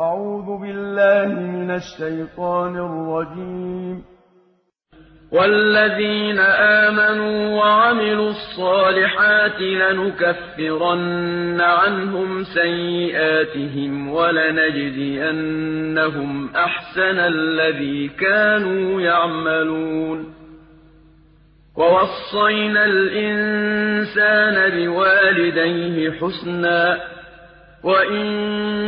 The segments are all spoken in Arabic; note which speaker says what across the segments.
Speaker 1: أعوذ بالله من الشيطان الرجيم.
Speaker 2: والذين آمنوا وعملوا الصالحات لنكفرن عنهم سيئاتهم ولنجزينهم أحسن الذي كانوا يعملون. ووصينا الإنسان بوالديه حسنا وإن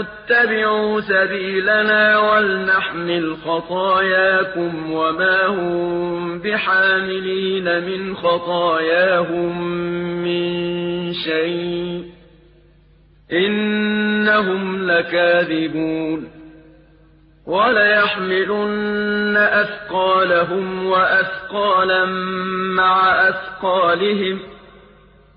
Speaker 2: اتبعوا سبيلنا ولنحمل خطاياكم وما هم بحاملين من خطاياهم من شيء إنهم لكاذبون وليحملن أثقالهم وأثقالا مع أثقالهم